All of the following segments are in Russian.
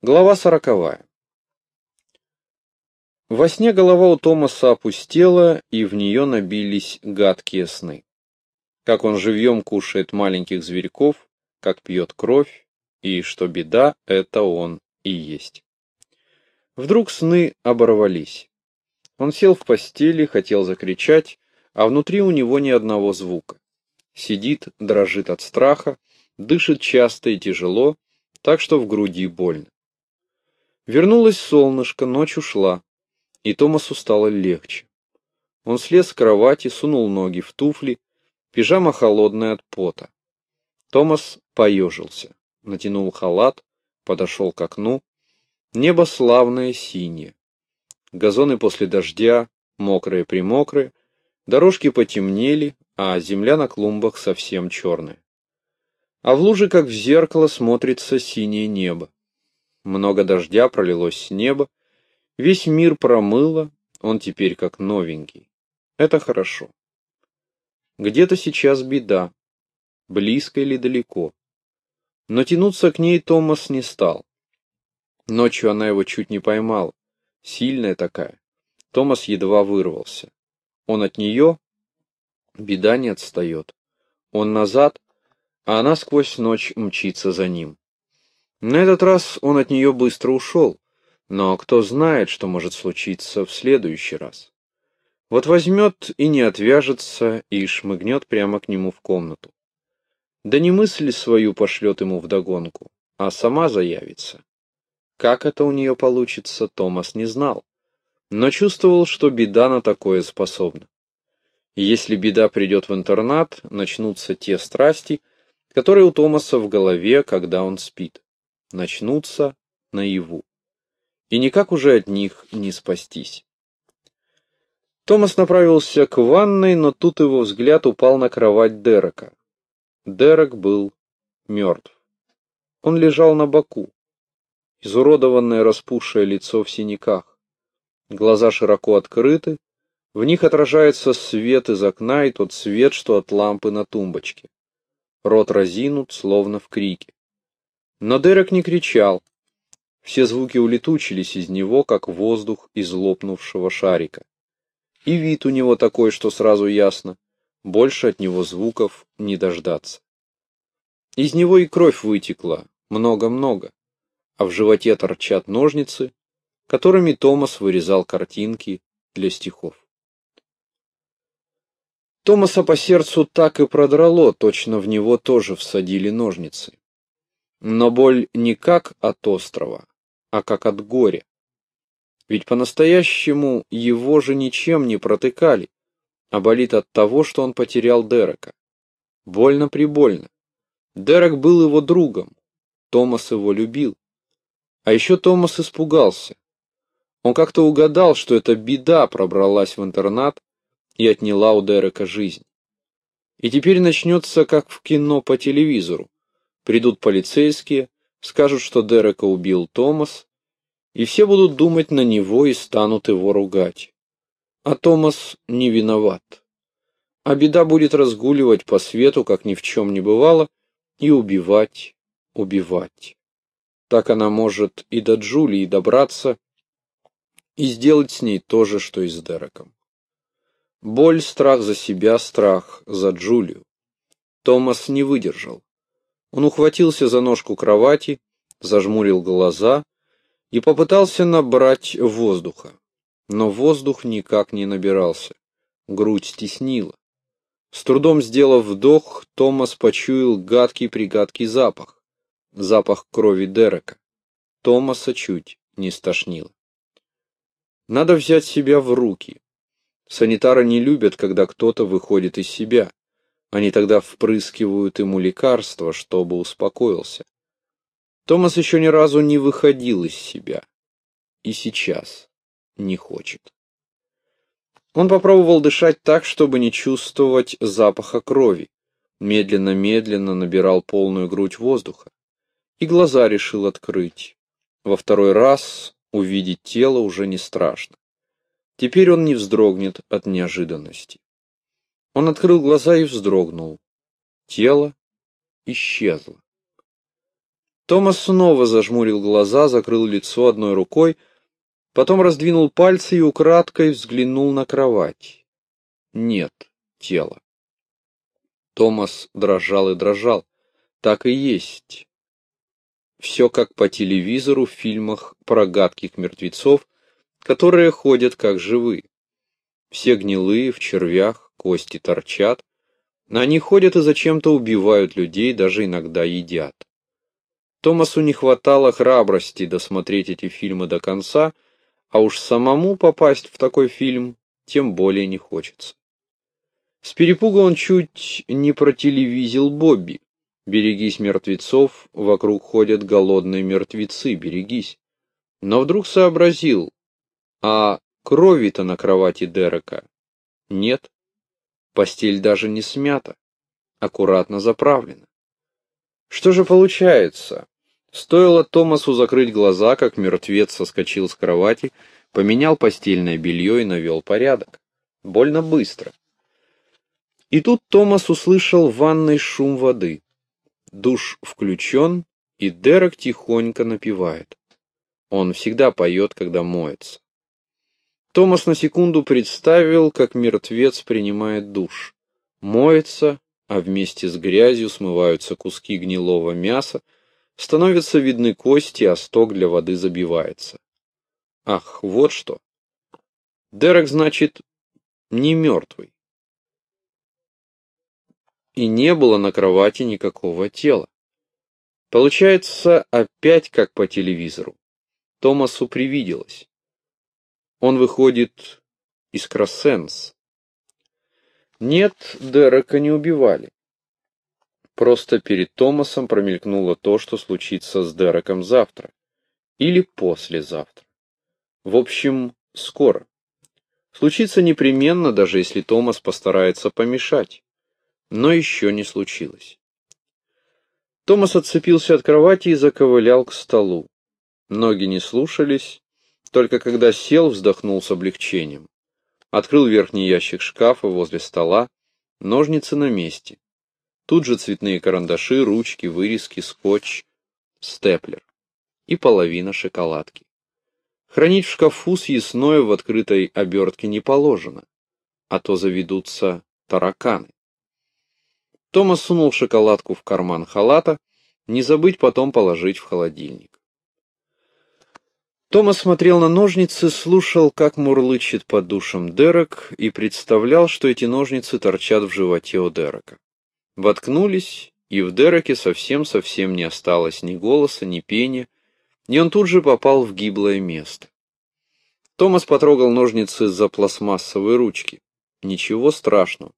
Глава сороковая. Во сне голова у Томаса опустела, и в нее набились гадкие сны. Как он живьем кушает маленьких зверьков, как пьет кровь, и что беда, это он и есть. Вдруг сны оборвались. Он сел в постели, хотел закричать, а внутри у него ни одного звука. Сидит, дрожит от страха, дышит часто и тяжело, так что в груди больно. Вернулось солнышко, ночь ушла, и Томасу стало легче. Он слез с кровати, сунул ноги в туфли, пижама холодная от пота. Томас поежился, натянул халат, подошел к окну. Небо славное синее. Газоны после дождя, мокрые-примокрые, дорожки потемнели, а земля на клумбах совсем черная. А в луже, как в зеркало, смотрится синее небо. Много дождя пролилось с неба, весь мир промыло, он теперь как новенький. Это хорошо. Где-то сейчас беда, близко или далеко. Но тянуться к ней Томас не стал. Ночью она его чуть не поймала, сильная такая. Томас едва вырвался. Он от нее, беда не отстает. Он назад, а она сквозь ночь мчится за ним. На этот раз он от нее быстро ушел, но кто знает, что может случиться в следующий раз. Вот возьмет и не отвяжется, и шмыгнет прямо к нему в комнату. Да не мысль свою пошлет ему вдогонку, а сама заявится. Как это у нее получится, Томас не знал, но чувствовал, что беда на такое способна. Если беда придет в интернат, начнутся те страсти, которые у Томаса в голове, когда он спит начнутся наяву. И никак уже от них не спастись. Томас направился к ванной, но тут его взгляд упал на кровать Дерека. Дерек был мертв. Он лежал на боку. Изуродованное распухшее лицо в синяках. Глаза широко открыты, в них отражается свет из окна и тот свет, что от лампы на тумбочке. Рот разинут, словно в крике. Но Дерек не кричал. Все звуки улетучились из него, как воздух из лопнувшего шарика. И вид у него такой, что сразу ясно, больше от него звуков не дождаться. Из него и кровь вытекла, много-много, а в животе торчат ножницы, которыми Томас вырезал картинки для стихов. Томаса по сердцу так и продрало, точно в него тоже всадили ножницы. Но боль не как от острова, а как от горя. Ведь по-настоящему его же ничем не протыкали, а болит от того, что он потерял Дерека. Больно-прибольно. Дерек был его другом, Томас его любил. А еще Томас испугался. Он как-то угадал, что эта беда пробралась в интернат и отняла у Дерека жизнь. И теперь начнется, как в кино по телевизору. Придут полицейские, скажут, что Дерека убил Томас, и все будут думать на него и станут его ругать. А Томас не виноват. А беда будет разгуливать по свету, как ни в чем не бывало, и убивать, убивать. Так она может и до Джулии добраться, и сделать с ней то же, что и с Дереком. Боль, страх за себя, страх за Джулию. Томас не выдержал. Он ухватился за ножку кровати, зажмурил глаза и попытался набрать воздуха. Но воздух никак не набирался. Грудь стеснила. С трудом сделав вдох, Томас почуял гадкий-пригадкий запах. Запах крови Дерека. Томаса чуть не стошнило. Надо взять себя в руки. Санитары не любят, когда кто-то выходит из себя. Они тогда впрыскивают ему лекарства, чтобы успокоился. Томас еще ни разу не выходил из себя. И сейчас не хочет. Он попробовал дышать так, чтобы не чувствовать запаха крови. Медленно-медленно набирал полную грудь воздуха. И глаза решил открыть. Во второй раз увидеть тело уже не страшно. Теперь он не вздрогнет от неожиданности. Он открыл глаза и вздрогнул. Тело исчезло. Томас снова зажмурил глаза, закрыл лицо одной рукой, потом раздвинул пальцы и украдкой взглянул на кровать. Нет тела. Томас дрожал и дрожал. Так и есть. Все как по телевизору в фильмах про гадких мертвецов, которые ходят как живые. Все гнилые, в червях, кости торчат. Они ходят и зачем-то убивают людей, даже иногда едят. Томасу не хватало храбрости досмотреть эти фильмы до конца, а уж самому попасть в такой фильм тем более не хочется. С перепуга он чуть не протелевизил Бобби. Берегись мертвецов, вокруг ходят голодные мертвецы, берегись. Но вдруг сообразил, а крови-то на кровати Дерека нет. Постель даже не смята, аккуратно заправлена. Что же получается? Стоило Томасу закрыть глаза, как мертвец соскочил с кровати, поменял постельное белье и навел порядок. Больно быстро. И тут Томас услышал в ванной шум воды. Душ включен, и Дерек тихонько напевает. Он всегда поет, когда моется. Томас на секунду представил, как мертвец принимает душ. Моется, а вместе с грязью смываются куски гнилого мяса, становятся видны кости, а сток для воды забивается. Ах, вот что. Дерек, значит, не мертвый и не было на кровати никакого тела. Получается, опять как по телевизору. Томасу привиделось. Он выходит из Кроссенс. Нет, Дерека не убивали. Просто перед Томасом промелькнуло то, что случится с Дереком завтра. Или послезавтра. В общем, скоро. Случится непременно, даже если Томас постарается помешать но еще не случилось. Томас отцепился от кровати и заковылял к столу. Ноги не слушались, только когда сел, вздохнул с облегчением. Открыл верхний ящик шкафа возле стола, ножницы на месте. Тут же цветные карандаши, ручки, вырезки, скотч, степлер и половина шоколадки. Хранить в шкафу съестное в открытой обертке не положено, а то заведутся тараканы. Томас сунул шоколадку в карман халата, не забыть потом положить в холодильник. Томас смотрел на ножницы, слушал, как мурлычет под душем Дерек, и представлял, что эти ножницы торчат в животе у Дерека. Воткнулись, и в Дереке совсем-совсем не осталось ни голоса, ни пения, и он тут же попал в гиблое место. Томас потрогал ножницы за пластмассовые ручки. Ничего страшного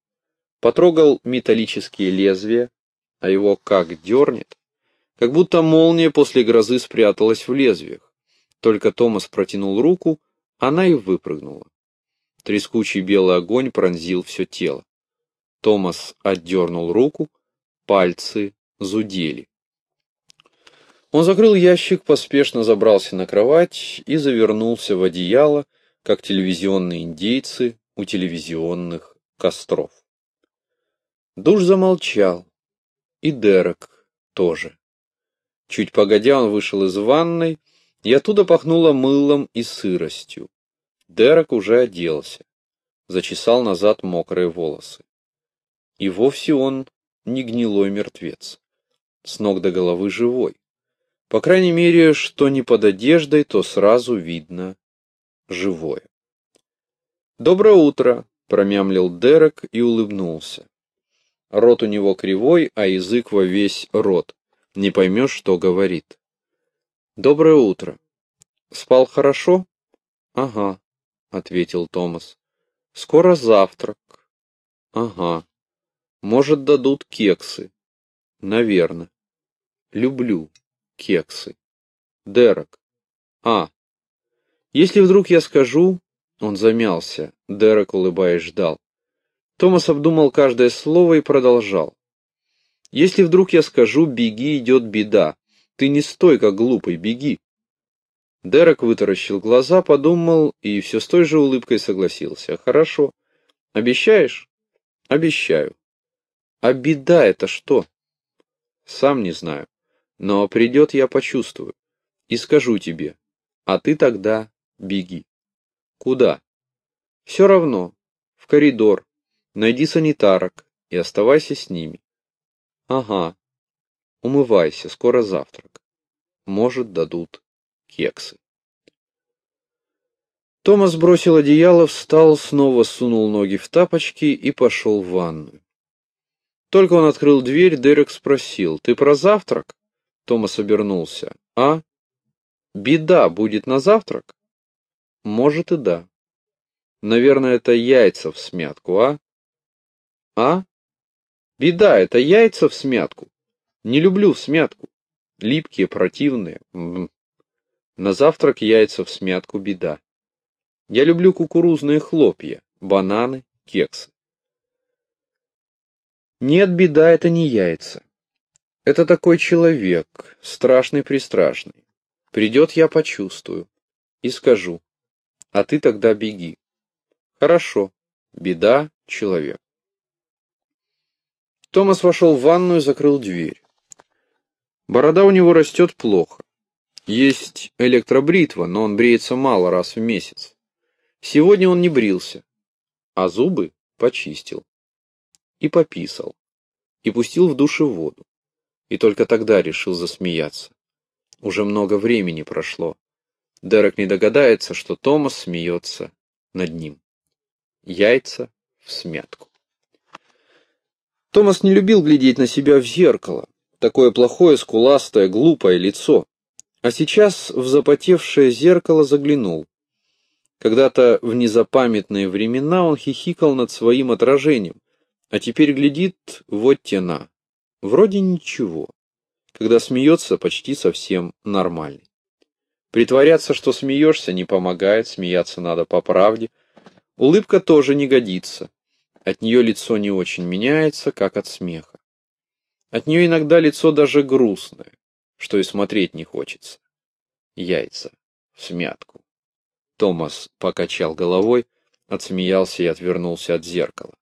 потрогал металлические лезвия, а его как дернет, как будто молния после грозы спряталась в лезвиях. Только Томас протянул руку, она и выпрыгнула. Трескучий белый огонь пронзил все тело. Томас отдернул руку, пальцы зудели. Он закрыл ящик, поспешно забрался на кровать и завернулся в одеяло, как телевизионные индейцы у телевизионных костров. Душ замолчал. И Дерек тоже. Чуть погодя он вышел из ванной, и оттуда пахнуло мылом и сыростью. Дерек уже оделся. Зачесал назад мокрые волосы. И вовсе он не гнилой мертвец. С ног до головы живой. По крайней мере, что не под одеждой, то сразу видно живое. «Доброе утро!» — промямлил Дерек и улыбнулся. Рот у него кривой, а язык во весь рот. Не поймешь, что говорит. «Доброе утро. Спал хорошо?» «Ага», — ответил Томас. «Скоро завтрак». «Ага. Может, дадут кексы?» «Наверно. Люблю кексы». «Дерек». «А. Если вдруг я скажу...» Он замялся. Дерек, улыбаясь, ждал. Томас обдумал каждое слово и продолжал. «Если вдруг я скажу «беги, идет беда», ты не стой, как глупый, беги». Дерек вытаращил глаза, подумал и все с той же улыбкой согласился. «Хорошо. Обещаешь?» «Обещаю». «А беда это что?» «Сам не знаю. Но придет, я почувствую. И скажу тебе, а ты тогда беги. Куда? Все равно. В коридор. Найди санитарок и оставайся с ними. Ага. Умывайся, скоро завтрак. Может, дадут кексы. Томас бросил одеяло, встал, снова сунул ноги в тапочки и пошел в ванную. Только он открыл дверь, Дерек спросил, «Ты про завтрак?» Томас обернулся. «А? Беда будет на завтрак?» «Может и да. Наверное, это яйца в смятку, а?» «А? Беда, это яйца в смятку. Не люблю в смятку. Липкие, противные. М -м. На завтрак яйца в смятку беда. Я люблю кукурузные хлопья, бананы, кексы. Нет, беда, это не яйца. Это такой человек, страшный-пристрашный. Придет, я почувствую. И скажу. А ты тогда беги. Хорошо. Беда, человек. Томас вошел в ванную и закрыл дверь. Борода у него растет плохо. Есть электробритва, но он бреется мало раз в месяц. Сегодня он не брился, а зубы почистил и пописал, и пустил в душе воду. И только тогда решил засмеяться. Уже много времени прошло. Дерек не догадается, что Томас смеется над ним. Яйца в смятку. Томас не любил глядеть на себя в зеркало. Такое плохое, скуластое, глупое лицо. А сейчас в запотевшее зеркало заглянул. Когда-то в незапамятные времена он хихикал над своим отражением, а теперь глядит, вот тена. Вроде ничего. Когда смеется, почти совсем нормальный. Притворяться, что смеешься, не помогает, смеяться надо по правде. Улыбка тоже не годится. От нее лицо не очень меняется, как от смеха. От нее иногда лицо даже грустное, что и смотреть не хочется. Яйца в смятку. Томас покачал головой, отсмеялся и отвернулся от зеркала.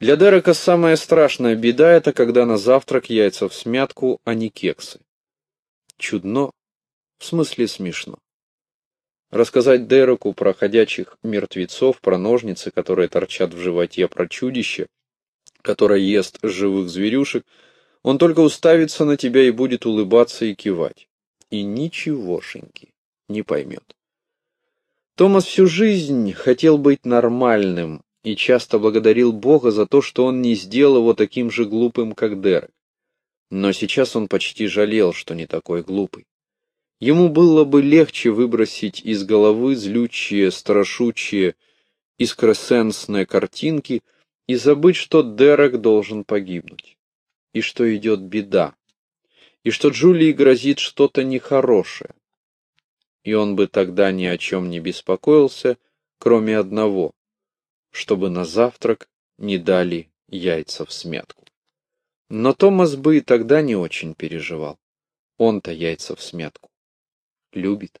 Для Дерека самая страшная беда — это когда на завтрак яйца в смятку, а не кексы. Чудно, в смысле смешно. Рассказать Дереку про ходячих мертвецов, про ножницы, которые торчат в животе, про чудище, которое ест живых зверюшек, он только уставится на тебя и будет улыбаться и кивать. И ничегошеньки не поймет. Томас всю жизнь хотел быть нормальным, и часто благодарил Бога за то, что он не сделал его таким же глупым, как Дерек. Но сейчас он почти жалел, что не такой глупый. Ему было бы легче выбросить из головы злючие, страшучие, искросенсные картинки и забыть, что Дерек должен погибнуть, и что идет беда, и что Джулии грозит что-то нехорошее. И он бы тогда ни о чем не беспокоился, кроме одного чтобы на завтрак не дали яйца в смятку. Но Томас бы и тогда не очень переживал. Он-то яйца в смятку любит.